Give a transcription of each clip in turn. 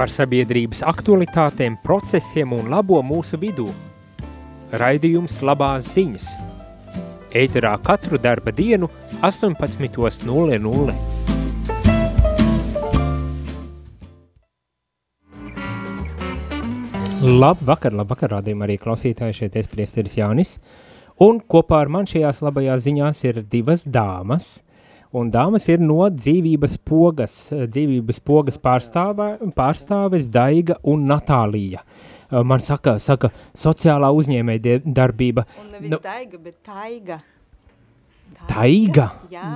par sabiedrības aktualitātēm, procesiem un labo mūsu vidū. Raidījums labās ziņas. Ēterā katru darba dienu 18.00. Labvakar, labvakar, rādījumā arī klausītāji šeit es priesteris Jānis. Un kopā ar man šajās labajās ziņās ir divas dāmas – un dāmas ir no dzīvības pogas, dzīvības pogas pārstāvē, pārstāves Daiga un Natālija. Man saka, saka sociālā uzņēmē darbība. Un nevis nu, Daiga, bet Taiga. Taiga? taiga? Jā.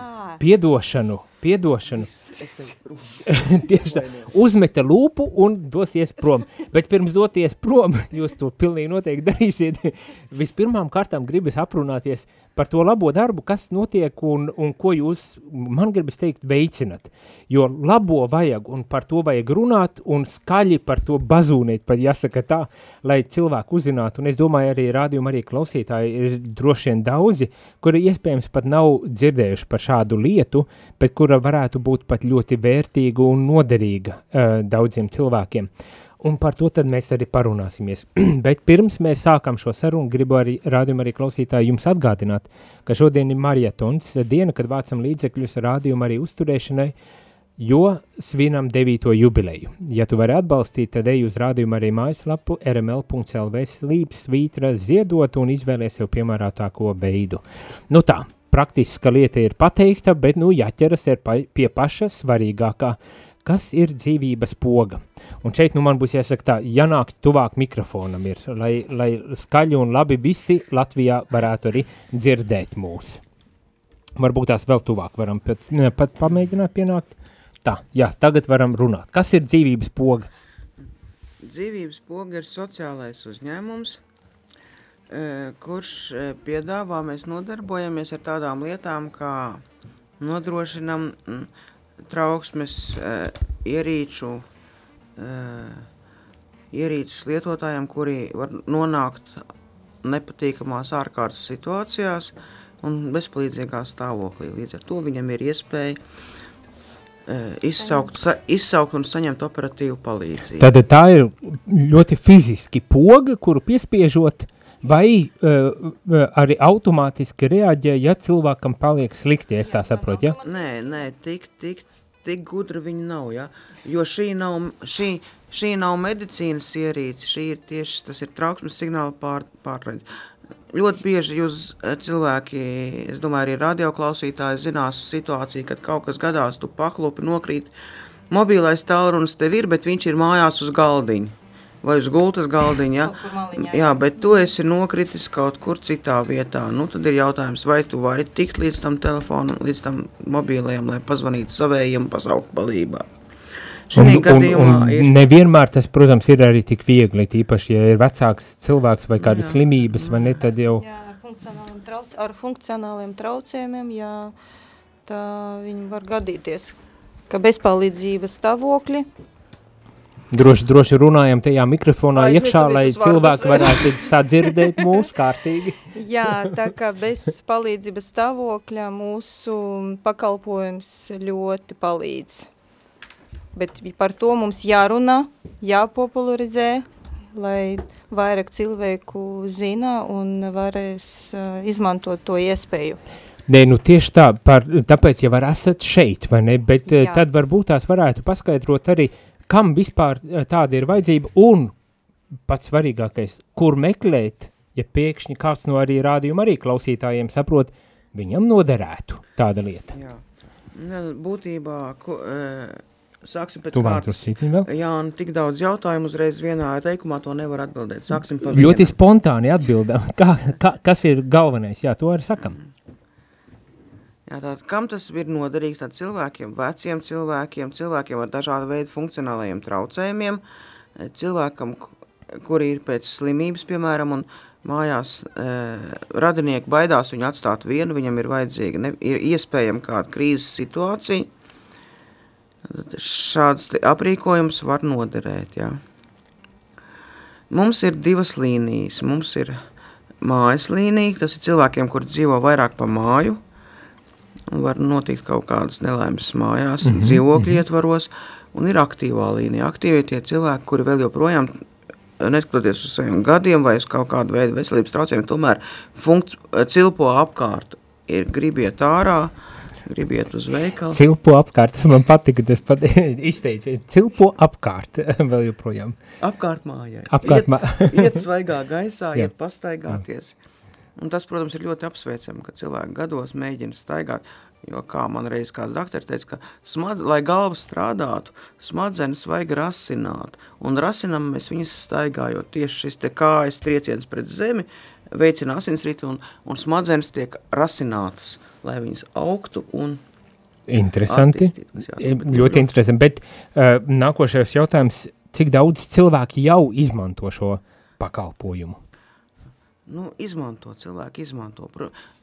Piedošanu piedošanu. Tieši tā, uzmeta lūpu un dosies prom. Bet pirms doties prom, jūs to pilnīgi noteikti darīsiet. Vispirmām kārtām gribas aprunāties par to labo darbu, kas notiek un, un ko jūs, man gribas teikt, veicinat. Jo labo vajag un par to vajag runāt un skaļi par to bazūnīt, pat jāsaka tā, lai cilvēku uzzinātu. Un es domāju, arī rādījumi, arī klausītāji ir droši vien daudzi, kuri iespējams pat nav dzirdējuši par šādu lietu, bet kura varētu būt pat ļoti vērtīga un noderīga uh, daudziem cilvēkiem. Un par to tad mēs arī parunāsimies. Bet pirms mēs sākam šo sarunu, gribu arī rādījumu arī klausītāju jums atgādināt, ka šodien ir marietons, diena, kad vācam līdzekļus rādījumu arī uzturēšanai, jo svinam devīto jubileju. Ja tu vari atbalstīt, tad ej uz rādījumu arī mājaslapu rml.lv slīps, svītra, ziedot un izvēlēs sev piemērātāko veidu. Nu tā, praktiska lieta ir pateikta, bet nu jāķeras ir pa, pie paša svarīgākā, kas ir dzīvības poga. Un šeit nu man būs jāsaka tā, janāk tuvāk mikrofonam ir, lai, lai skaļi un labi visi Latvijā varētu arī dzirdēt mūs. Varbūt tās vēl tuvāk varam pat, pat pamēģināt pienākt. Tā, jā, tagad varam runāt. Kas ir dzīvības poga? Dzīvības poga ir sociālais uzņēmums, kurš piedāvā, mēs nodarbojamies ar tādām lietām, kā nodrošinam trauksmes ierīču, ierīces lietotājiem, kuri var nonākt nepatīkamās ārkārtas situācijās un bezpalīdzīgā stāvoklī. Līdz ar to viņam ir iespēja izsaukt, sa, izsaukt un saņemt operatīvu palīdzību. Tad tā ir ļoti fiziski poga, kuru piespiežot vai uh, arī automātiski reaģē, ja cilvēkam paliek slikti, es tā saprotu, ja? Nē, nē, tik, tik, tik gudra viņa nav, ja? jo šī nav, šī, šī nav medicīnas ierīce, šī ir tieši, tas ir trauksmes signāla pār, pārraids. Ļoti bieži jūs cilvēki, es domāju, arī radioklausītāji zinās situāciju, kad kaut kas gadās, tu paklupi, nokrīt, mobilais tālrunis tev ir, bet viņš ir mājās uz galdiņa vai uz gultas galdiņa. Ja? Maliņā, jā. jā, bet tu esi nokritis kaut kur citā vietā. Nu, tad ir jautājums, vai tu vari tikt līdz tam telefonam, līdz tam mobilajam, lai pazvanītu savējiem pasaukt palībā. Un, un, un ir... nevienmēr tas, protams, ir arī tik viegli, tīpaši, ja ir vecāks cilvēks vai kādas jā, slimības, vai ne, tad jau... Jā, ar funkcionāliem, trauc, ar funkcionāliem traucējumiem, jā, tā viņi var gadīties, ka bezpalīdzības stāvokļi Droši, droši runājam tajā mikrofonā Ai, iekšā, lai cilvēki varētu sadzirdēt mūsu kārtīgi. Jā, tā kā bez palīdzības stāvokļa mūsu pakalpojums ļoti palīdz. Bet par to mums jārunā, jāpopularizē, lai vairāk cilvēku zina un varēs uh, izmantot to iespēju. Nē, nu tieši tā, par, tāpēc jau var esat šeit, vai ne, bet Jā. tad varbūt tās varētu paskaidrot arī, uh, kam vispār eh, tāda ir vajadzība un pats svarīgākais, kur meklēt, ja pēkšņi kāds no arī rādījuma arī klausītājiem saprot, viņam noderētu tāda lieta. Jā, ja, būtībā, ko, e, sāksim pēc kārtas. Jā, un tik daudz jautājumu uzreiz vienā teikumā to nevar atbildēt. Sāksim pa vienam. Ļoti spontāni atbildam. Kā, kā, kas ir galvenais? Jā, to arī sakam. Mm. Jā, tātad, kam tas ir noderīgs? Tad cilvēkiem, veciem cilvēkiem, cilvēkiem ar dažādu veidu funkcionālajiem traucējumiem, cilvēkam, kuri ir pēc slimības, piemēram, un mājās e, radinieki baidās viņu atstāt vienu, viņam ir vajadzīga, ne, ir iespējama kāda krīzes situācija, tad šāds aprīkojums var noderēt, jā. Mums ir divas līnijas, mums ir mājas līnija, tas ir cilvēkiem, kuri dzīvo vairāk pa māju, var notikt kaut kādas nelaimes mājās, mm -hmm, dzīvokļu ietvaros, un ir aktīvā līnija. Aktīvi tie cilvēki, kuri vēl joprojām, neskatoties uz saviem gadiem vai uz kaut kādu veidu veselības traucējumiem, tomēr cilpo apkārt, ir gribiet ārā, gribiet uz veikalu. Cilpo apkārt, man patika, tas pat izteica, cilpo apkārt, vēl joprojām. Apkārt mājai. Apkārt iet, mā- iet svaigā gaisā, Jā. iet pastaigāties. Un tas, protams, ir ļoti apsveicami, ka cilvēki gados mēģina staigāt, jo, kā man reiz kāds doktors teica, ka, smad, lai galva strādātu, smadzenes vajag rasināt, un rasinam mēs viņas staigājot. Tieši šis kājas trieciens pret zemi veicina asinsriti, un, un smadzenes tiek rasinātas, lai viņas augtu un Interesanti. Ļoti interesanti, bet uh, nākošais jautājums, cik daudz cilvēki jau izmanto šo pakalpojumu? Nu, izmanto, cilvēki izmanto.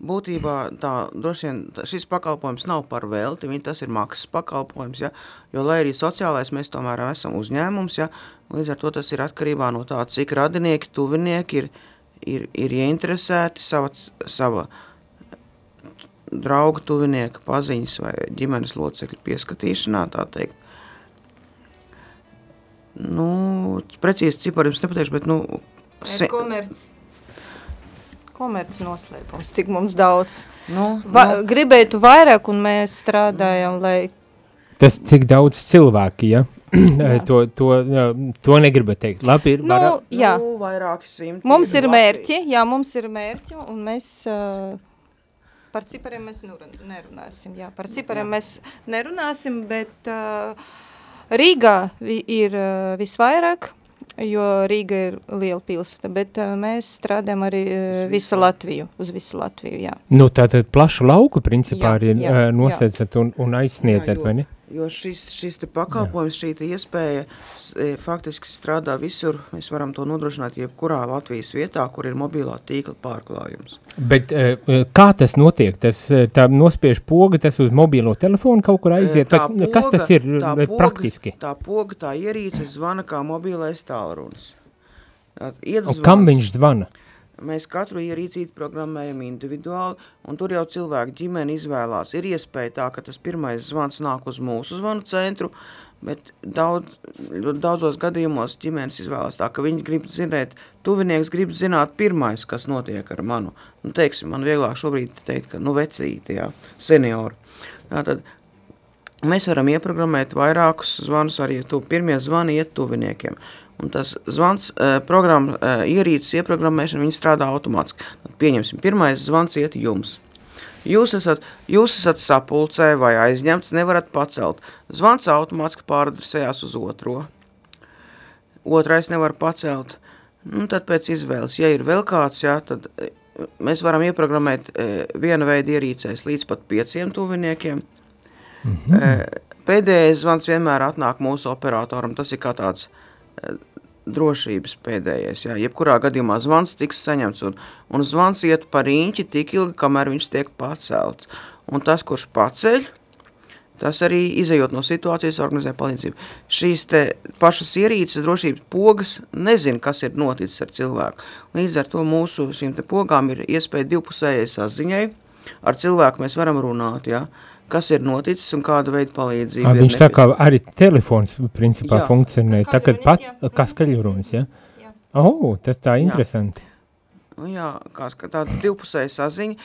Būtībā tā, vien šis pakalpojums nav par velti, tas ir maksas pakalpojums, ja? jo, lai arī sociālais mēs tomēr esam uzņēmums, ja? līdz ar to tas ir atkarībā no tā, cik radinieki, tuvinieki ir, ir, ir ieinteresēti sava, sava drauga, tuvinieka, paziņas vai ģimenes locekļu pieskatīšanā. Nu, precīzi cipari jums nepateikšu, bet, nu, Ir komerc, komerc noslēpums, cik mums daudz. nu, Va, nu, gribētu vairāk, un mēs strādājam, lai Tas cik daudz cilvēki, ja? to, to, jā, to negribu teikt. Labi, ir, Nu, var, jā. Nu, vairāki simti. Mums ir Latvija. mērķi, jā, mums ir mērķi, un mēs uh, par cipariem mēs nerun- nerunāsim. Jā, par cipariem mēs nerunāsim, bet uh, Rīgā vi, ir uh, visvairāk, jo Rīga ir liela pilsēta, bet uh, mēs strādājam arī uh, visu Latviju, uz visu Latviju, jā. nu, tātad plašu lauku principā Jā, arī jā, jā. nosēdzat un, un aizsniedzat, Jā, jo- vai ne? Jo šis, šis pakalpojums, šī iespēja e, faktiski strādā visur. Mēs varam to nodrošināt jebkurā Latvijas vietā, kur ir mobilā tīkla pārklājums. Bet uh, kā tas notiek? Tas nospiež poga, tas uz mobilo telefonu kaut kur aiziet, Tā vai, kas tas ir tā uh, praktiski? Tā poga, tā ierīce zvana kā mobilais tālrunis. Un kam viņš zvana? Mēs katru ierīcīti programmējam individuāli, un tur jau cilvēku ģimene izvēlās. Ir iespēja tā, ka tas pirmais zvans nāk uz mūsu zvanu centru, bet daudz, daudzos gadījumos ģimenes izvēlās tā, ka viņi grib zināt, tuvinieks grib zināt pirmais, kas notiek ar manu. Nu, teiksim, man vieglāk šobrīd teikt, ka, nu, vecīti, jā, senioru. Tātad mēs varam ieprogrammēt vairākus zvanus, arī tu, pirmie zvani iet tuviniekiem. Un tas zvans, uh, programma, uh, ierīces ieprogrammēšana, viņi strādā automātiski. Tad pieņemsim, pirmais zvans iet jums. Jūs esat, jūs esat sapulcē vai aizņemts, nevarat pacelt. Zvans automātiski pāradresējās uz otro. Otrais nevar pacelt. Nu, tad pēc izvēles, ja ir vēl kāds, jā, tad eh, mēs varam ieprogrammēt e, viena veida ierīcēs līdz pat pieciem tuviniekiem. Mm -hmm. Pēdējais zvans vienmēr atnāk mūsu operatoram. Tas ir kā tāds e, drošības pēdējais. Jā. Jebkurā gadījumā zvans tiks saņemts, un, un zvans iet par īņķi tik ilgi, kamēr viņš tiek pacelts. Un tas, kurš paceļ, tas arī izējot no situācijas organizē palīdzību. Šīs te pašas ierīces drošības pogas nezin, kas ir noticis ar cilvēku. Līdz ar to mūsu šīm te pogām ir iespēja divpusējai saziņai. Ar cilvēku mēs varam runāt, ja, kas ir noticis un kāda veida palīdzība ir viņš tā kā arī telefons principā Jā. funkcionē, Kā tā skaļrunis, pats, jā. kā skaļrunis, ja? Jā. Oh, tas tā interesanti. Nu, jā, kā tāda divpusēja saziņa,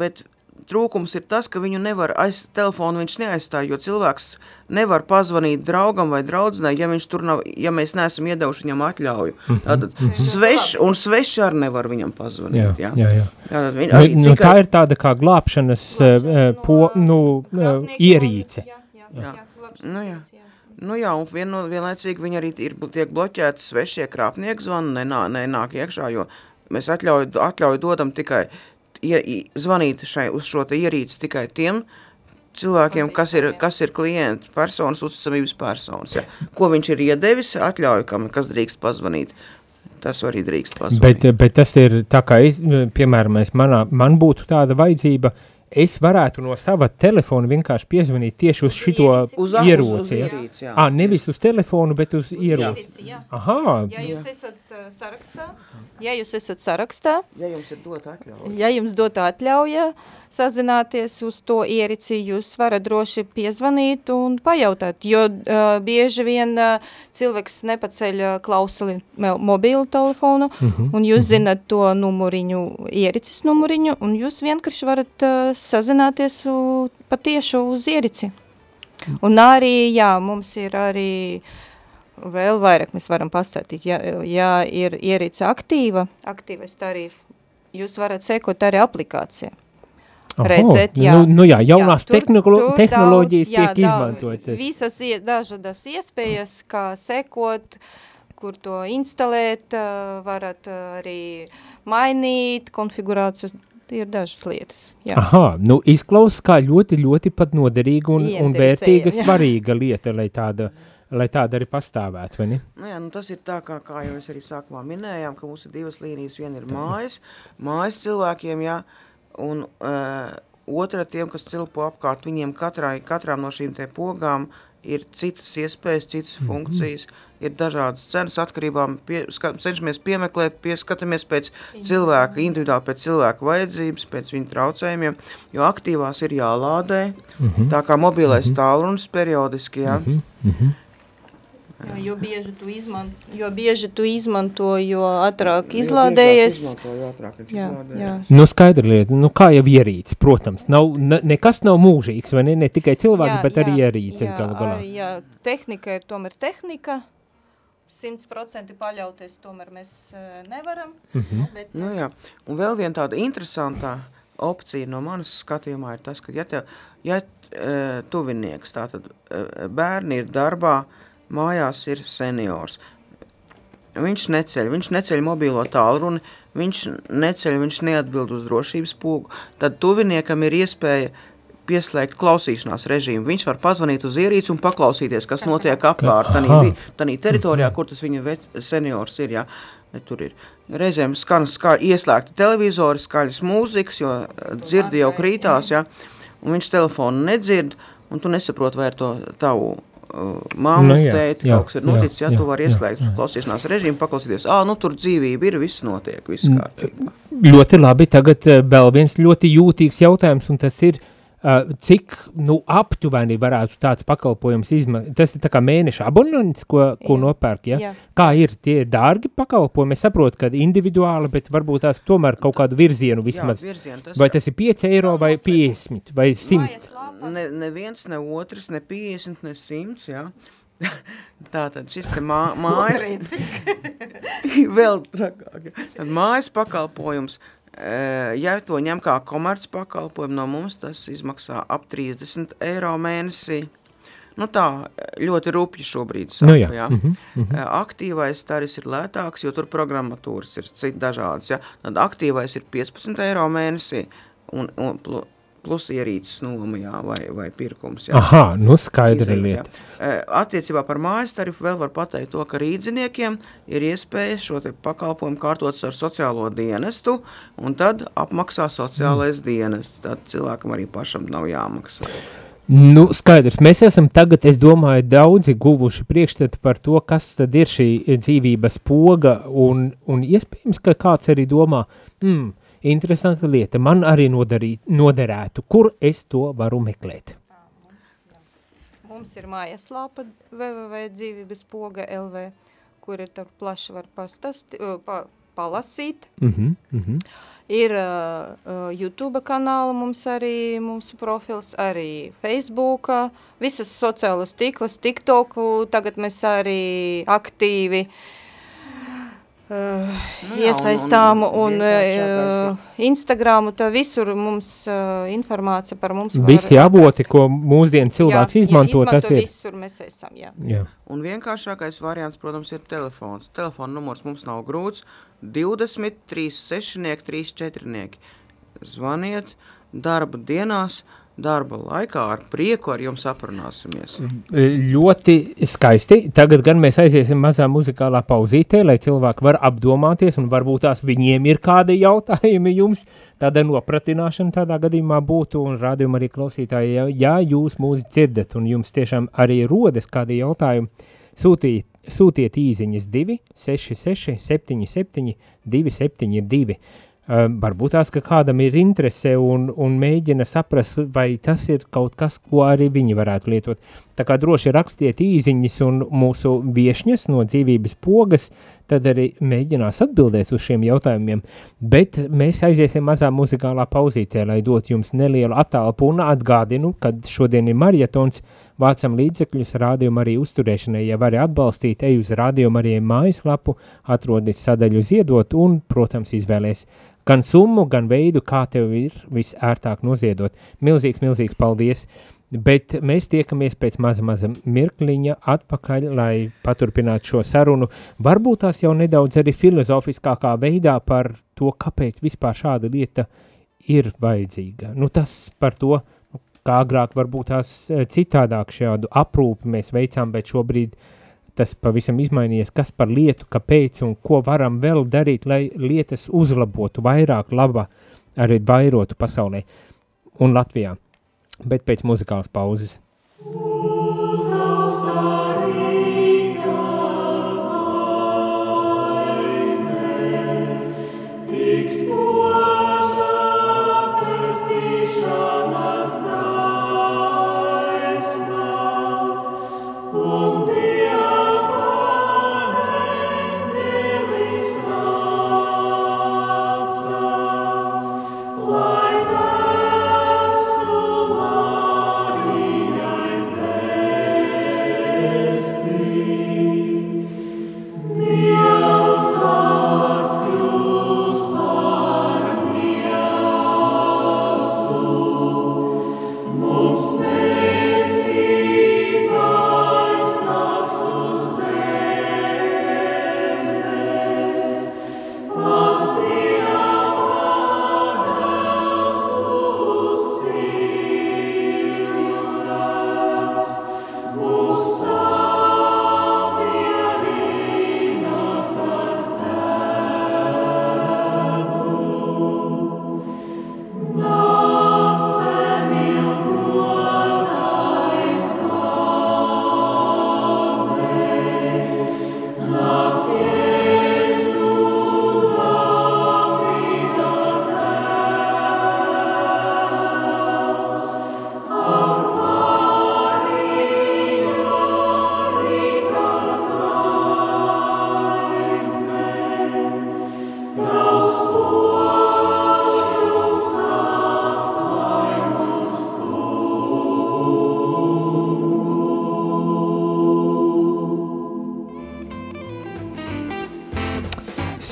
bet trūkums ir tas, ka viņu nevar aiz telefonu viņš neaizstāj, jo cilvēks nevar pazvanīt draugam vai draudzenei, ja viņš tur nav, ja mēs neesam iedevuši viņam atļauju. Tātad sveši, un sveši arī nevar viņam pazvanīt, jā. jā, jā. Tātad viņi Nu, arī nu, tikai... tā ir tāda kā glābšanas uh, po, nu, uh, ierīce. Jā, jā, Jā. jā, Nu, jā. Nu jā, un vien, vienlaicīgi viņi arī ir, tiek bloķēti svešie krāpnieku zvani, nenā, nenāk iekšā, jo mēs atļauju, atļauju dodam tikai ja, zvanīt šai, uz šo ierīci tikai tiem cilvēkiem, kas ir, kas ir klienti, personas, uzticamības personas. Ja. Ko viņš ir iedevis, atļauju, kam, kas drīkst pazvanīt. Tas arī drīkst pazvanīt. Bet, bet tas ir tā kā, es, piemēram, manā, man būtu tāda vajadzība, es varētu no sava telefona vienkārši piezvanīt tieši uz šito uz, uz, uz ieroci. ja? ierīci, jā. Ah, nevis uz telefonu, bet uz Uz ieroci. ierīci, jā. Aha, Ja jūs esat uh, sarakstā, ja jūs esat sarakstā, Ja jums ir dot atļauju. ja jums dota atļauja, sazināties uz to ierici, jūs varat droši piezvanīt un pajautāt, jo uh, bieži vien uh, cilvēks nepaceļ uh, klausuli mobilu telefonu, mm -hmm. un jūs mm -hmm. zinat to numuriņu, iericis numuriņu, un jūs vienkārši varat uh, sazināties patiešu uz ierici. Un arī, jā, mums ir arī vēl vairāk mēs varam pastātīt, ja, ja ir ierīce aktīva, aktīvais tarīfs, jūs varat sekot arī aplikācijā. Oho, Redzēt, jā. Nu, nu jā, jaunās Jā, tur- tehnolo tur tehnoloģijas daudz, jā, tiek izmantotas. Visas dažādas iespējas, kā sekot, kur to instalēt, varat arī mainīt konfigurācijas, ir dažas lietas. Jā. Aha, nu izklausās kā ļoti, ļoti pat noderīga un, un vērtīga, jā. svarīga lieta, lai tāda, lai tāda arī pastāvētu, vai ne? Nu jā, nu tas ir tā, kā, kā jau mēs arī sākumā minējām, ka mums ir divas līnijas. Viena ir mājas, mājas cilvēkiem, jā, un uh, otra tiem, kas cilpo apkārt, viņiem katrai, katrām no šīm te pogām ir citas iespējas, citas funkcijas, ir dažādas cenas atkarībā, pie, ska, cenšamies piemeklēt, pieskatāmies pēc cilvēka, individuāli pēc cilvēka vajadzības, pēc viņa traucējumiem, jo aktīvās ir jālādē, tā kā mobilais tālrunis periodiski, jā. Jā, jo, bieži tu izman, jo bieži tu izmanto, jo ātrāk izlādējies. Jo ātrāk viņš Jā, izlādējas. jā. Nu, skaidra lieta, nu kā jau ierīts, protams, nav, ne, nekas nav mūžīgs, vai ne, ne tikai cilvēks, Jā, bet arī jā, ierīces jā, galu galā. arī, Jā, tehnika ir tomēr tehnika. 100% paļauties tomēr mēs uh, nevaram. Mhm. Bet, Nu, jā. Un vēl viena tāda interesanta opcija no manas skatījumā ir tas, ka ja, tev, ja e, tuvinieks, tātad e, bērni ir darbā, mājās ir seniors, viņš neceļ, viņš neceļ mobilo tālruni, viņš neceļ, viņš neatbild uz drošības pogu, tad tuviniekam ir iespēja pieslēgt klausīšanās režīmu. Viņš var pazvanīt uz ierīci un paklausīties, kas notiek apkārt, tanī teritorijā, kur tas viņa seniors ir, jā. Tur ir. Reizēm skan ska, ieslēgti televizori, skaļas mūzikas, jo eh, dzirdi jau krītās, jā, un viņš telefonu nedzird, un tu nesaproti, vai ar to tavu mammu, Nu jā, tēti, jā, kaut kas ir noticis, jā, jā, tu vari ieslēgt klausīšanās režīmu, paklausīties, ā, nu tur dzīvība ir, viss notiek, viss kārtībā. Ļoti labi, tagad eh, vēl viens ļoti jūtīgs jautājums, un tas ir, uh, cik, nu, aptuveni varētu tāds pakalpojums izmantot. Tas ir tā kā mēneša abonents, ko, ko nopērk, ja? Jā. Kā ir, tie ir dārgi pakalpojumi, es saprotu, ka individuāli, bet varbūt tās tomēr kaut kādu virzienu vismaz. Jā, virzienu, tas, Vai tas ir 5 eiro vai 50 vai 100? Mājas lāpā. ne, neviens, ne otrs, ne 50, ne 100, jā. Tātad šis te mā, mājas, vēl trakāk. Tad mājas pakalpojums, eh, ja to ņem kā komerc pakalpojumu no mums, tas izmaksā ap 30 eiro mēnesī. Nu tā, ļoti rupji šobrīd saku, Nu jā, jā. mhm, Eh, Aktīvais tarifs ir lētāks, jo tur programmatūras ir citi dažādas. Ja? Tad aktīvais ir 15 eiro mēnesī un, un plus ierīces noma jā, vai, vai pirkums. Jā. Aha, nu skaidra Izjūt, lieta. jā. Eh, Attiecībā par mājas tarifu vēl var pateikt to, ka rīdziniekiem ir iespēja šo te pakalpojumu kārtot ar sociālo dienestu, un tad apmaksā sociālais Mm. dienests. Tad cilvēkam arī pašam nav jāmaksā. Nu, skaidrs, mēs esam tagad, es domāju, daudzi guvuši priekšstatu par to, kas tad ir šī dzīvības poga, un, un iespējams, ka kāds arī domā, hmm, interesanta lieta, man arī nodarī, noderētu, kur es to varu meklēt. Mums ir mājaslāpa www.dzīvības poga LV, kur ir tur plaši var pastasti, uh, pa, palasīt. Mhm, mhm. Ir uh, YouTube kanāla mums arī, mūsu profils, arī Facebook, visas sociālas tīklas, TikToku, tagad mēs arī aktīvi uh, Nu jā, iesaistām un- un un, un uh, Instagramu, tā visur mums uh, informācija par mums Visi avoti, ko mūsdienu cilvēks Jā, izmanto, tas ir. Visur mēs esam, jā. Jā. Un vienkāršākais variants, protams, ir telefons. Telefona numurs mums nav grūts. 20, 3, 6, 3, 4. Zvaniet darba dienās, darba laikā ar prieku ar jums aprunāsimies. Ļoti skaisti. Tagad gan mēs aiziesim mazā muzikālā pauzītē, lai cilvēki var apdomāties, un varbūt tās viņiem ir kādi jautājumi jums. Tāda nopratināšana tādā gadījumā būtu, un rādījuma arī klausītāji, ja, ja jūs mūs dzirdat, un jums tiešām arī rodas kādi jautājumi, sūtiet, sūtiet īziņas 2, 6, 6, 7, 7, 2, 7, 2. Uh, varbūt tās, ka kādam ir interese un, un mēģina saprast, vai tas ir kaut kas, ko arī viņi varētu lietot. Tā kā droši rakstiet īziņas un mūsu viešņas no dzīvības pogas, tad arī mēģinās atbildēt uz šiem jautājumiem. Bet mēs aiziesim mazā muzikālā pauzītē, lai dot jums nelielu attālpu un atgādinu, kad šodien ir marietons, vācam līdzekļus rādījumu arī uzturēšanai. Ja vari atbalstīt, ej uz rādījumu arī mājaslapu, atrodiet sadaļu ziedot un, protams, izvēlēs gan summu, gan veidu, kā tev ir visērtāk noziedot. Milzīgs, milzīgs paldies! Bet mēs tiekamies pēc maza, maza mirkliņa atpakaļ, lai paturpinātu šo sarunu. Varbūt tās jau nedaudz arī filozofiskākā veidā par to, kāpēc vispār šāda lieta ir vajadzīga. Nu, tas par to, nu, kā agrāk varbūt tās eh, citādāk šādu aprūpi mēs veicām, bet šobrīd tas pavisam izmainījies, kas par lietu, kāpēc un ko varam vēl darīt, lai lietas uzlabotu, vairāk laba arī vairotu pasaulē un Latvijā bet pēc muzikālas pauzes.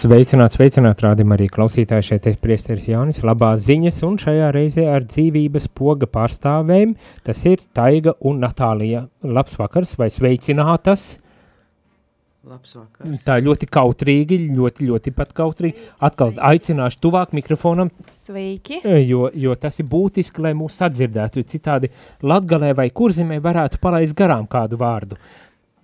Sveicināt, sveicināt, rādim arī klausītāji šeit ir priesteris Jānis, labās ziņas un šajā reizē ar dzīvības poga pārstāvēm, tas ir Taiga un Natālija. Labs vakars vai sveicinātas? Labs vakars. Tā ļoti kautrīgi, ļoti, ļoti pat kautrīgi. Atkal aicināšu tuvāk mikrofonam. Sveiki. Jo, jo tas ir būtiski, lai mūs sadzirdētu. Citādi Latgalē vai Kurzimē varētu palaist garām kādu vārdu.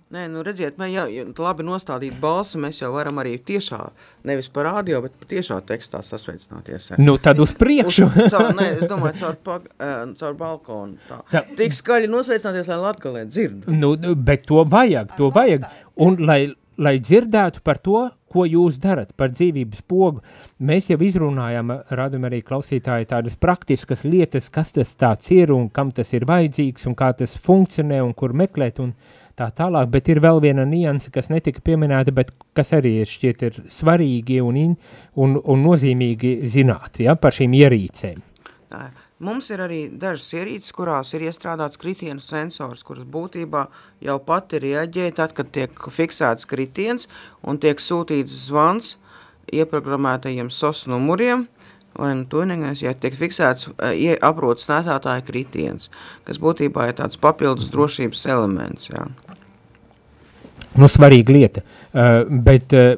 Nē, nu redziet, mēs jau ja labi nostādīt balsi, mēs jau varam arī tiešā, nevis par radio, bet tiešā tekstā sasveicināties. Nu, tad uz priekšu. uz, caur, nē, es domāju, caur, pag, caur balkonu. Tā. tā. Tik skaļi nosveicināties, lai latgalē dzirdu. Nu, bet to vajag, to vajag. Un lai, lai dzirdētu par to, ko jūs darat par dzīvības pogu. Mēs jau izrunājām, radum arī klausītāji tādas praktiskas lietas, kas tas tāds ir un kam tas ir vajadzīgs un kā tas funkcionē un kur meklēt un tā tālāk, bet ir vēl viena nianse, kas netika pieminēta, bet kas arī šķiet ir svarīgi un, in, un, un nozīmīgi zināt ja, par šīm ierīcēm. Mums ir arī dažas ierīces, kurās ir iestrādāts kritienu sensors, kuras būtībā jau pati reaģē tad, kad tiek fiksēts kritiens un tiek sūtīts zvans ieprogrammētajiem SOS numuriem, vai nu tuningais, ja tiek fiksēts uh, aprotas nēsātāja kritiens, kas būtībā ir tāds papildus drošības elements, jā. Nu, svarīga lieta, uh, bet uh,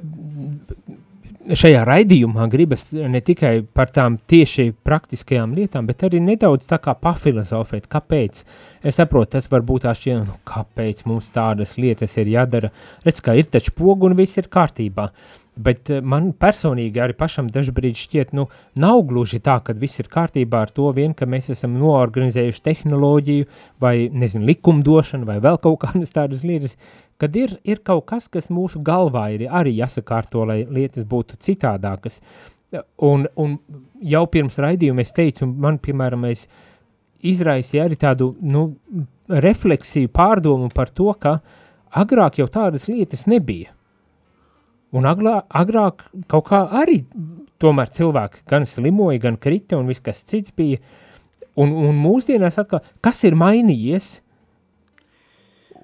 šajā raidījumā gribas ne tikai par tām tieši praktiskajām lietām, bet arī nedaudz tā kā pafilozofēt, kāpēc. Es saprotu, tas var būt šķiet, nu, kāpēc mums tādas lietas ir jādara. Redz, kā ir taču pogu un viss ir kārtībā. Bet man personīgi arī pašam dažbrīd šķiet, nu, nav gluži tā, ka viss ir kārtībā ar to vien, ka mēs esam noorganizējuši tehnoloģiju vai, nezinu, likumdošanu vai vēl kaut kādas tādas lietas, kad ir, ir kaut kas, kas mūsu galvā ir arī jāsakārto, lai lietas būtu citādākas. Un, un jau pirms raidījuma es teicu, man, piemēram, es izraisīju arī tādu, nu, refleksiju, pārdomu par to, ka agrāk jau tādas lietas nebija. Un agrāk, agrāk kaut kā arī tomēr cilvēki gan slimoja, gan krita un viss kas cits bija. Un, un mūsdienās atkal, kas ir mainījies?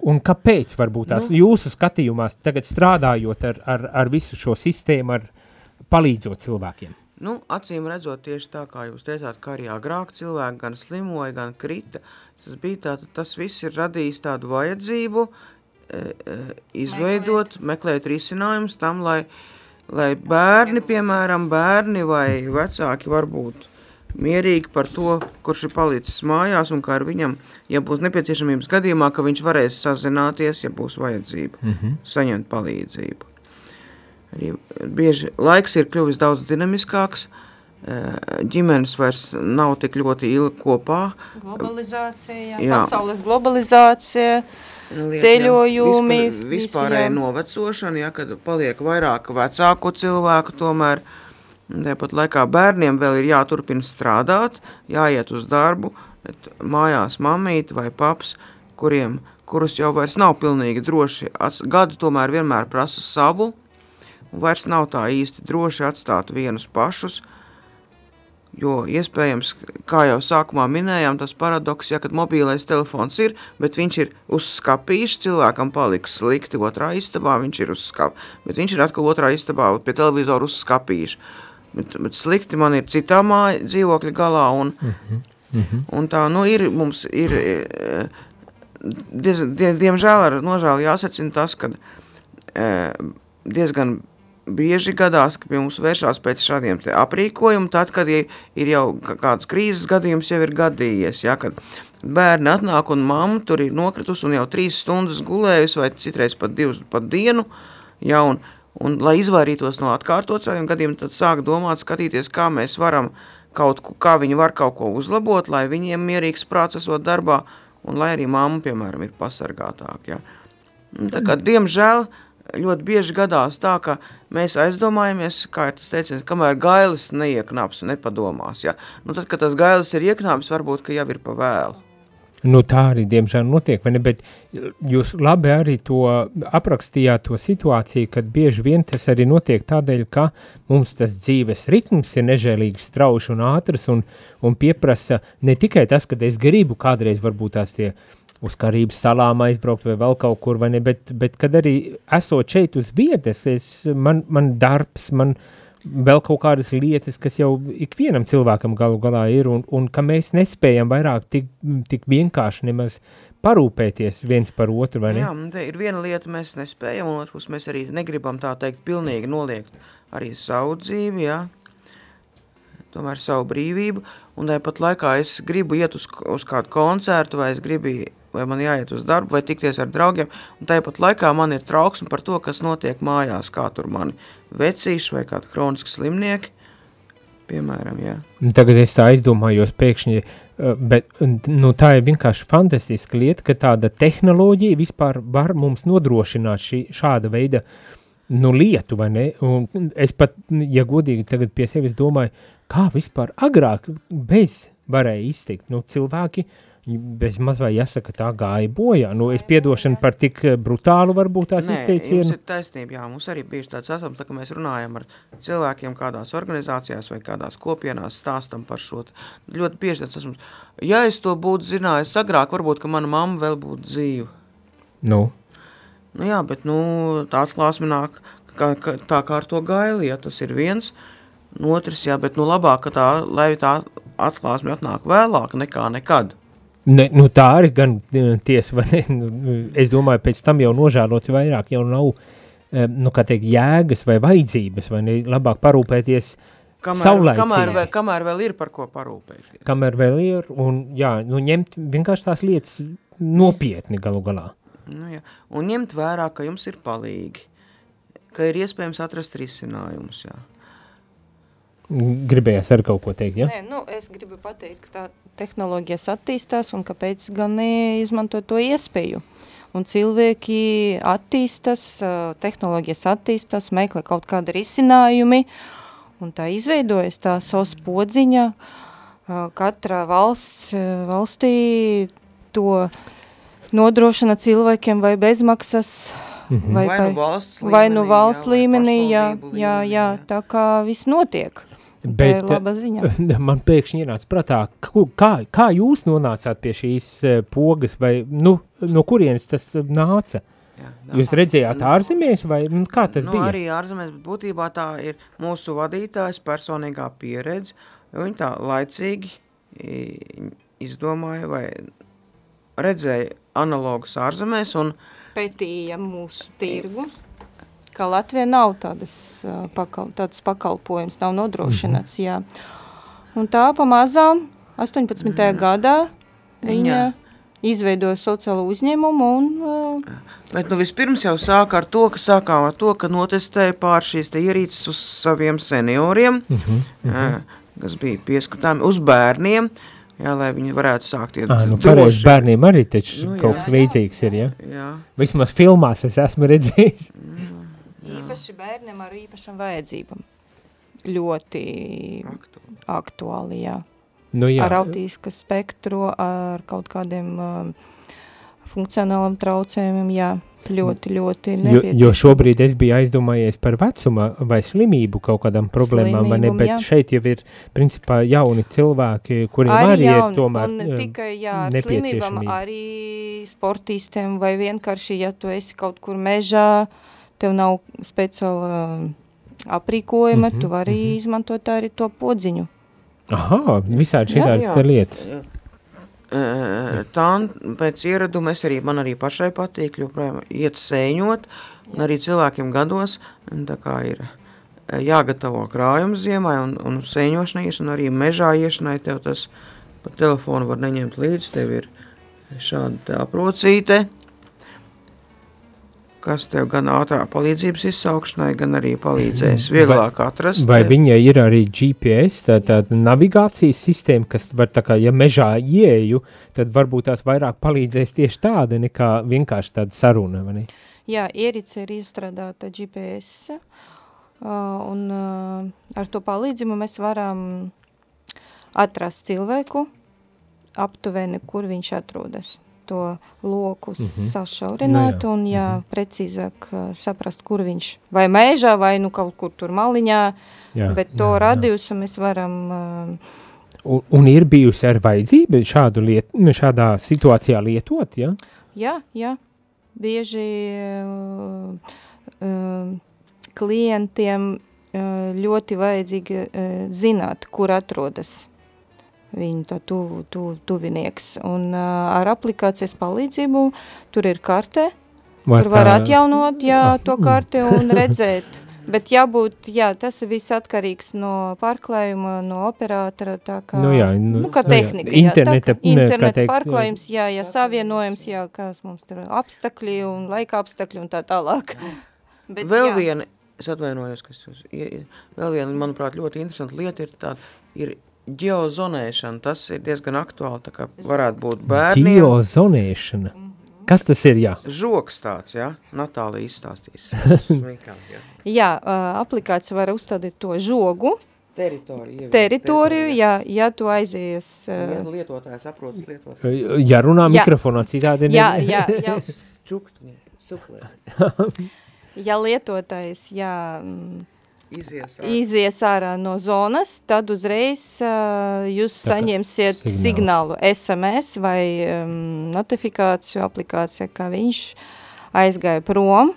Un kāpēc varbūt tās nu, jūsu skatījumās tagad strādājot ar, ar, ar visu šo sistēmu, ar palīdzot cilvēkiem? Nu, acīm redzot tieši tā, kā jūs teicāt, ka arī agrāk cilvēki gan slimoja, gan krita, tas bija tā, tas viss ir radījis tādu vajadzību e, izveidot, meklēt, meklēt risinājumus tam, lai, lai bērni, piemēram, bērni vai vecāki varbūt mierīgi par to, kurš ir palicis mājās un kā ar viņam, ja būs nepieciešamības gadījumā, ka viņš varēs sazināties, ja būs vajadzība, mm -hmm. saņemt palīdzību. Arī bieži laiks ir kļuvis daudz dinamiskāks, ģimenes vairs nav tik ļoti ilgi kopā. Globalizācija, jā. pasaules globalizācija, Liet, ceļojumi. Vispār, vispārēja novecošana, ja, kad paliek vairāk vecāku cilvēku tomēr, uh, Tāpat laikā bērniem vēl ir jāturpina strādāt, jāiet uz darbu, bet mājās mamīte vai paps, kuriem, kurus jau vairs nav pilnīgi droši, gadi tomēr vienmēr prasa savu, vairs nav tā īsti droši atstāt vienus pašus, jo iespējams, kā jau sākumā minējām, tas paradoks, ja kad mobīlais telefons ir, bet viņš ir uz skapīšu, cilvēkam paliks slikti otrā istabā, viņš ir uz skap, bet viņš ir atkal otrā istabā pie televizoru uz skapīšu bet, bet slikti man ir citā māja dzīvokļa galā, un, mm -hmm. Mm -hmm. un tā, nu, ir, mums ir, e, diez, die, diemžēl ar nožēlu jāsacina tas, ka e, diezgan bieži gadās, ka pie mums vēršās pēc šādiem te aprīkojumu, tad, kad ir, jau kāds krīzes gadījums jau ir gadījies, ja, kad bērni atnāk un mamma tur ir nokritus un jau trīs stundas gulējusi vai citreiz pat divas pat dienu, ja, un, Un, lai izvairītos no atkārtot šādiem gadiem, tad sāk domāt, skatīties, kā mēs varam kaut ko, kā viņi var kaut ko uzlabot, lai viņiem mierīgs prāts esot darbā, un lai arī mamma, piemēram, ir pasargātāk. Ja. Tā kā, diemžēl, ļoti bieži gadās tā, ka mēs aizdomājamies, kā ir tas teiciens, kamēr gailis neieknāps un nepadomās. Ja. Nu, tad, kad tas gailis ir ieknāps, varbūt, ka jau ir pa vēlu. Nu, tā arī, diemžēl, notiek, vai ne? Bet jūs labi arī to aprakstījāt, to situāciju, kad bieži vien tas arī notiek tādēļ, ka mums tas dzīves ritms ir nežēlīgi strauši un ātrs un, un pieprasa ne tikai tas, ka es gribu kādreiz varbūt tās tie uz Karības salām aizbraukt vai vēl kaut kur, vai ne, bet, bet kad arī esot šeit uz vietas, es, man, man darbs, man, vēl kaut kādas lietas, kas jau ikvienam cilvēkam galu galā ir, un, un ka mēs nespējam vairāk tik, tik vienkārši nemaz parūpēties viens par otru, vai ne? Jā, te ir viena lieta, mēs nespējam, un otrs mēs arī negribam tā teikt pilnīgi noliegt arī savu dzīvi, jā, tomēr savu brīvību, un tāpat laikā es gribu iet uz, uz kādu koncertu, vai es gribu vai man jāiet uz darbu, vai tikties ar draugiem, un tāpat laikā man ir trauksme par to, kas notiek mājās, kā tur mani vecīši vai kādi kroniski slimnieki, piemēram, jā. Tagad es tā aizdomājos pēkšņi, eh, bet nu, tā ir vienkārši fantastiska lieta, ka tāda tehnoloģija vispār var mums nodrošināt šī, šāda veida nu, lietu, vai ne? Un es pat, ja godīgi tagad pie sevis domāju, kā vispār agrāk bez varēja iztikt, nu, cilvēki uh, bez maz vai jāsaka, tā gāja bojā. Nu, es piedošanu par tik eh, brutālu varbūt tās izteicienu. Nē, jums ir taisnība, jā, mums arī bieži tāds esam, tā, ka mēs runājam ar cilvēkiem kādās organizācijās vai kādās kopienās stāstam par šo. Ļoti bieži tāds esmu, ja es to būtu zinājis agrāk, varbūt, ka mana mamma vēl būtu dzīva. Nu? Nu jā, bet, nu, tā atklāsme nāk, kā, kā, tā kā ar to gaili, ja tas ir viens, otrs, jā, bet, nu, labāk, ka tā, lai tā atklāsme atnāk vēlāk nekā nekad. Ne, nu tā arī gan tiesa, vai ne? Nu, es domāju, pēc tam jau nožēlot vairāk jau nav, nu kā teikt, jēgas vai vajadzības, vai ne? Labāk parūpēties kamēr, kamēr, vēl, kamēr vēl ir par ko parūpēties. Kamēr vēl ir, un jā, nu ņemt vienkārši tās lietas nopietni galu galā. Nu jā, un ņemt vērā, ka jums ir palīgi, ka ir iespējams atrast risinājumus, jā. Gribējās ar kaut ko teikt, ja? Nē, nu, es gribu pateikt, ka tā tehnoloģijas attīstās un kāpēc gan neizmantot to iespēju. Un cilvēki attīstas, tehnoloģijas attīstas, meklē kaut kādu risinājumi, Un tā izveidojas tā savs podziņa, katra valsts, valstī to nodrošina cilvēkiem vai bezmaksas, Mhm. vai, Vai nu valsts vai nu līmenī, valsts jā, līmenī, jā, jā, līmenī, jā, tā kā viss notiek. Bet. Man pēkšņi ienāca prātā, kā, kā jūs nonācāt pie šīs eh, pogas, vai nu, no kurienes tas nāca? Jā, Jūs redzējāt ārzemēs, vai nu, kā tas nu, bija? Arī ārzemēs, bet būtībā tā ir mūsu vadītājs personīgā pieredze. jo Viņi tā laicīgi izdomāja vai redzēja analogus ārzemēs un Pētījam mūsu tirgu, ka Latvijā nav tādas, uh, pakal, tādas pakalpojums, nav nodrošināts, jā. Un tā pamazām 18. gadā viņa Jā. izveidoja sociālo uzņēmumu un uh, Bet nu, vispirms jau sāka ar to, ka sākām ar to, ka notestēja pār šīs ierīces uz saviem senioriem, uh Mhm, -huh. kas bija pieskatāmi uz bērniem, jā, lai viņi varētu sākt iet Ā, nu, pareizi, bērniem arī taču Nu, jā. kaut kas līdzīgs ir, ja? Jā, Vismaz filmās es esmu redzējis. Īpaši bērniem ar īpašam vajadzībām. Ļoti aktuāli. aktuāli, jā. Nu, jā. ar autīska spektru, ar kaut kādiem um, funkcionālam traucējumiem, jā, ļoti, ļoti Jo, nepieciešams. jo šobrīd es biju aizdomājies par vecuma vai slimību kaut kādām problēmām, vai ne, bet jā. šeit jau ir principā jauni cilvēki, kuriem arī, arī ir jauni, tomēr un ne eh, tikai jā, ar slimībām, arī sportistiem vai vienkārši, ja tu esi kaut kur mežā, tev nav speciāla um, aprīkojuma, Mhm, tu vari mhm. izmantot arī to podziņu. Aha, visādi Jā, jā. lietas. Eh, Tā pēc ieraduma es arī, man arī pašai patīk, joprojām iet sēņot, un arī cilvēkiem gados, tā kā ir jāgatavo krājums ziemai, un, un sēņošanai iešanai, arī mežā iešanai, tev tas pa telefonu var neņemt līdzi, tev ir šāda te aprocīte, kas tev gan ātrā palīdzības izsaukšanai, gan arī palīdzēs vieglāk atrast. Vai viņai ir arī GPS, tā, tā navigācijas sistēma, kas var tā kā, ja mežā ieeju, tad varbūt tās vairāk palīdzēs tieši tāda nekā vienkārši tāda saruna, vai ne? Jā, ierīce ir izstrādāta GPS, uh, un uh, ar to palīdzību mēs varam atrast cilvēku aptuveni, kur viņš atrodas. To loku mm. -hmm. sašaurināt Nu jā, un jā, precīzāk uh, saprast, kur viņš vai mežā, vai nu kaut kur tur maliņā, Jā, bet to radiusu mēs varam uh, Un, un ir bijusi ar vajadzību šādu lietu, nu, šādā situācijā lietot, ja? Jā, jā. Bieži uh, uh, klientiem uh, ļoti vajadzīgi uh, zināt, kur atrodas viņu tā tu, tu, tuvinieks. Un uh, ar aplikācijas palīdzību tur ir karte, Var kur var tā- atjaunot jā, Ah, to karti un redzēt. Bet jābūt, jā, tas viss atkarīgs no pārklājuma, no operatora, tā kā, Nu jā, nu, nu, kā nu jā. tehnika. jā, Interneta, tā, kā ne, kā interneta teikt, pārklājums, jā, jā, savienojums, jā, kāds mums tur apstakļi un laika apstakļi un tā tālāk. Bet, Vēl jā, viena, es atvainojos, kas jūs, vēl viena, manuprāt, ļoti interesanta lieta ir tāda, ir ģeozonēšana, tas ir diezgan aktuāli, tā kā varētu būt bērniem. Geozonēšana. Kas tas ir, jā? Žoks tāds, jā, Natālija izstāstīs. Jā. jā aplikācija var uzstādīt to žogu, Teritoriju. teritoriju, jā, ja tu aizies, Ja uh, lietotājs aprodas lietotājs. Ja runā Jā. mikrofonā, citādi jā, ne- jā, jā, Čukstņi, suflē. ja lietotājs, jā, mm, Izies. ārā. izies ārā no zonas, tad uzreiz uh, jūs Tā kā saņemsiet signāls. signālu SMS vai um, notifikāciju aplikācijā, ka viņš aizgāja prom,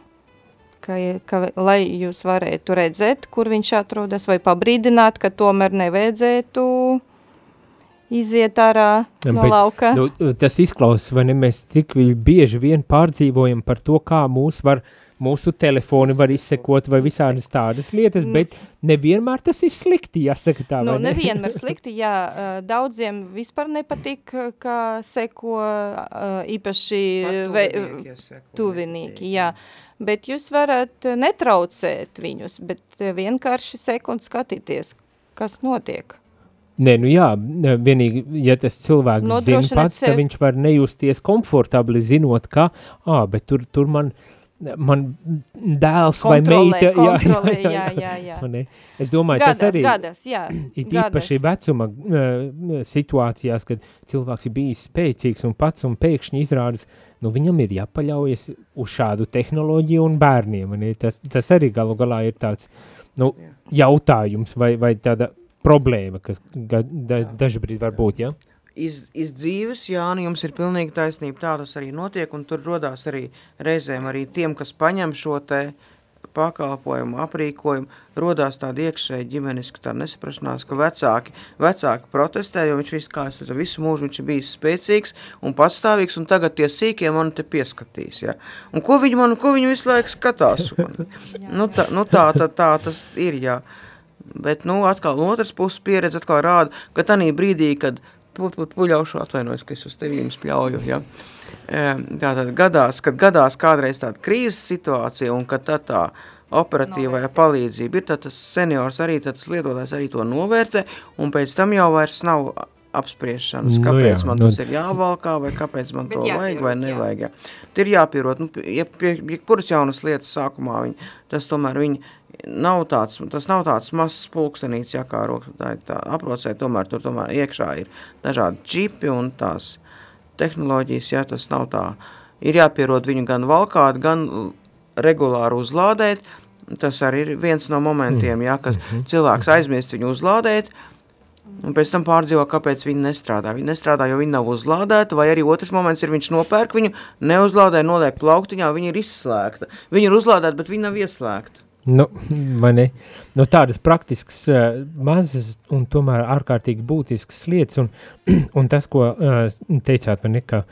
ka, ka, lai jūs varētu redzēt, kur viņš atrodas, vai pabrīdināt, ka tomēr nevajadzētu iziet ārā no Bet, lauka. Nu, tas izklausās, vai ne? Mēs tik bieži vien pārdzīvojam par to, kā mūs var, mūsu telefoni var izsekot vai visādas tādas lietas, Mm. bet nevienmēr tas ir slikti, jāsaka tā, Nu, ne? nevienmēr slikti, jā, daudziem vispār nepatīk, kā seko īpaši ve, tuvinieki, jā. Bet jūs varat netraucēt viņus, bet vienkārši sekund skatīties, kas notiek. Nē, nu jā, vienīgi, ja tas cilvēks zina Nodrošināt pats, tad sev. viņš var nejusties komfortabli zinot, ka, ā, bet tur, tur man man dēls vai Kontrolē, meita, kontrolē, jā, jā, jā. vai ne? Es domāju, Gadās, tas arī gadās, jā. ir īpaši vecuma uh, situācijās, kad cilvēks ir bijis spēcīgs un pats un pēkšņi izrādas, nu viņam ir jāpaļaujas uz šādu tehnoloģiju un bērniem, un tas, tas arī galu galā ir tāds, nu, jautājums vai, vai tāda problēma, kas da, dažbrīd var būt, ja? Iz, iz dzīves, Jāni, jums ir pilnīgi taisnība, tā tas arī notiek, un tur rodās arī reizēm arī tiem, kas paņem šo pakalpojumu, aprīkojumu, rodās tāda iekšēja ģimeniska tāda nesaprašanās, ka vecāki, vecāki protestē, jo viņš visu, es teicu, visu mūžu viņš ir bijis spēcīgs un patstāvīgs, un tagad tie sīkie mani te pieskatīs, ja. Un ko viņi man, ko viņi visu laiku skatās? nu, tā, nu tā, tā, tā tas ir, jā. Bet, nu, atkal no otras puses pieredze atkal rāda, ka tanī brīdī, kad puļaušu atvainojos, ka es uz tevi jums pļauju, ja. Tātad gadās, kad gadās kādreiz tāda krīzes situācija un kad tā tā operatīvajā palīdzība ir, tad tas seniors arī, tad tas lietotājs arī to novērtē un pēc tam jau vairs nav apspriešanas, Nu kāpēc jā, man nu- tas ir jāvalkā vai kāpēc man to vajag vai nevajag. Jā. Tur ir jāpierod, nu, ja pie, pie kuras jaunas lietas sākumā viņi, tas tomēr viņi nav tāds, tas nav tāds mazs pulkstenīts, ja kā roka, tā, aprocē, tomēr tur tomēr iekšā ir dažādi čipi un tās tehnoloģijas, ja tas nav tā, ir jāpierod viņu gan valkāt, gan regulāri uzlādēt, tas arī ir viens no momentiem, ja, kas cilvēks aizmirst viņu uzlādēt, Un pēc tam pārdzīvo, kāpēc viņi nestrādā. Viņi nestrādā, jo viņi nav uzlādēti, vai arī otrs moments ir, viņš nopērk viņu, neuzlādē, noliek plauktiņā, viņi ir izslēgta. Viņi ir uzlādēti, bet viņi nav ieslēgti. Nu? Nu, tādas praktiskas, uh, mazas un tomēr ārkārtīgi būtiskas lietas, un, un tas, ko uh, teicāt, man ir, ka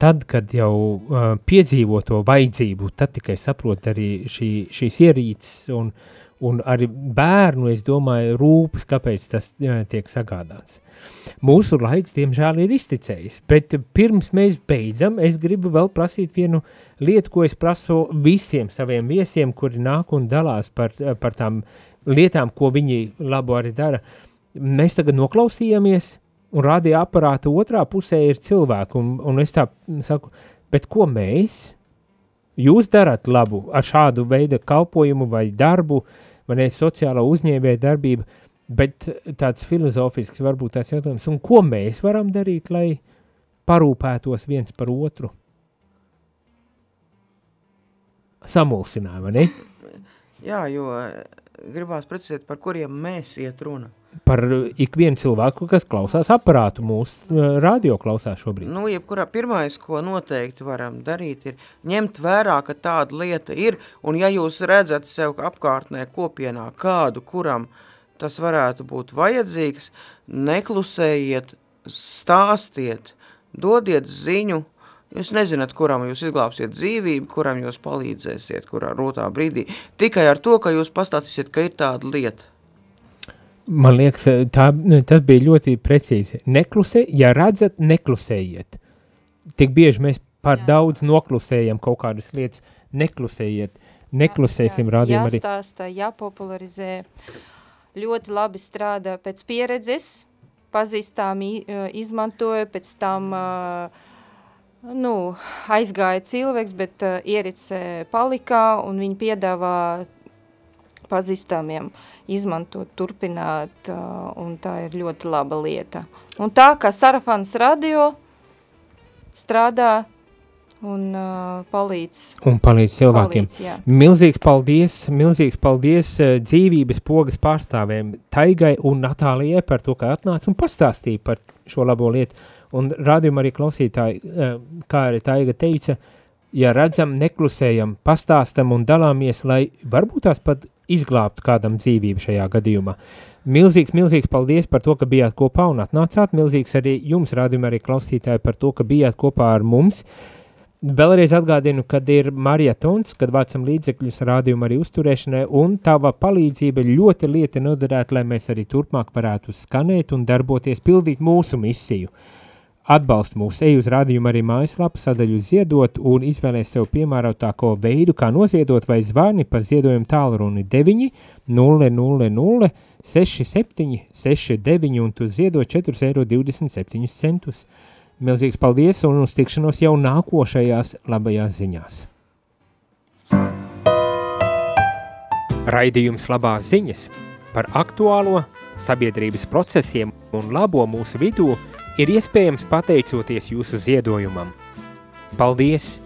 tad, kad jau uh, piedzīvo to vajadzību, tad tikai saprot arī šī, šīs ierīces un, un arī bērnu, es domāju, rūpes, kāpēc tas uh, tiek sagādāts. Mūsu laiks, diemžēl, ir izticējis, bet pirms mēs beidzam, es gribu vēl prasīt vienu lietu, ko es prasu visiem saviem viesiem, kuri nāk un dalās par, par tām lietām, ko viņi labu arī dara. Mēs tagad noklausījāmies, un radio aparāta otrā pusē ir cilvēki, un, un es tā saku, bet ko mēs? Jūs darat labu ar šādu veidu kalpojumu vai darbu, vai ne sociālo uzņēmēju darbību, bet tāds filozofisks varbūt tās jautājums, un ko mēs varam darīt, lai parūpētos viens par otru? Samulsināja, vai ne? Jā, jo eh, gribās precizēt, par kuriem mēs iet runa. Par ikvienu cilvēku, kas klausās aparātu, mūsu uh, radio klausās šobrīd. Nu, jebkurā pirmais, ko noteikti varam darīt, ir ņemt vērā, ka tāda lieta ir, un ja jūs redzat sev apkārtnē kopienā kādu, kuram tas varētu būt vajadzīgs, neklusējiet, stāstiet, dodiet ziņu, Jūs nezināt, kuram jūs izglābsiet dzīvību, kuram jūs palīdzēsiet, kurā rūtā brīdī. Tikai ar to, ka jūs pastāstīsiet, ka ir tāda lieta. Man liekas, tā, tas bija ļoti precīzi. Neklusē, ja redzat, neklusējiet. Tik bieži mēs par Jā. daudz noklusējam kaut kādas lietas. Neklusējiet, neklusēsim rādījumu arī. Jāstāsta, jāpopularizē. Ļoti labi strādā pēc pieredzes, pazīstām i- izmantoja, pēc tam uh, nu, aizgāja cilvēks, bet uh, ierice palikā un viņi piedāvā pazīstamiem izmantot, turpināt, un tā ir ļoti laba lieta. Un tā, kā Sarafans radio strādā un uh, palīdz Un palīdz cilvēkiem. Palīdz, jā. Milzīgs paldies, milzīgs paldies uh, dzīvības pogas pārstāvēm Taigai un Natālijai par to, ka atnāca un pastāstīja par šo labo lietu. Un rādījumā arī klausītāji, uh, kā arī Taiga teica, ja redzam, neklusējam, pastāstam un dalāmies, lai varbūt tās pat izglābtu kādam dzīvību šajā gadījumā. Milzīgs, milzīgs paldies par to, ka bijāt kopā un atnācāt. Milzīgs arī jums, rādījumā arī klausītāji, par to, ka bijāt kopā ar mums. Vēlreiz atgādinu, kad ir marietons, kad vācam līdzekļus rādījumu arī uzturēšanai, un tava palīdzība ļoti lieta noderētu, lai mēs arī turpmāk varētu skanēt un darboties, pildīt mūsu misiju. Atbalst mūs, ej uz rādījumu arī mājaslapu sadaļu ziedot un izvēlēs sev piemērotāko veidu, kā noziedot vai zvani pa ziedojumu tālruni 9 0 0 0 67 69 un tu ziedo 4,27 centus. Milzīgs paldies un uz tikšanos jau nākošajās labajās ziņās. Raidījums labās ziņas par aktuālo sabiedrības procesiem un labo mūsu vidū ir iespējams pateicoties jūsu ziedojumam. Paldies!